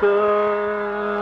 the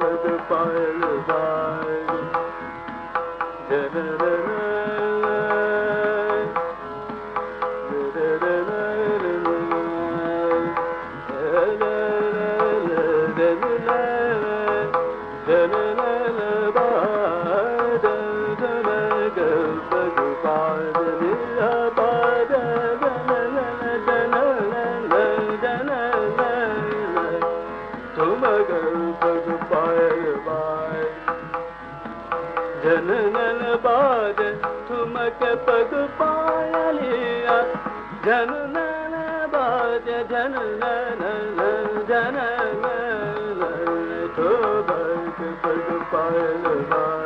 पद पायल जन जन जन तुम अगर पग पाए बाय जननल तुम के पग पाया लिया जननल बाद जननल जनन तुम पग पाए बाय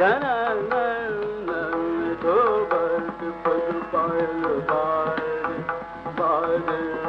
जनधो भल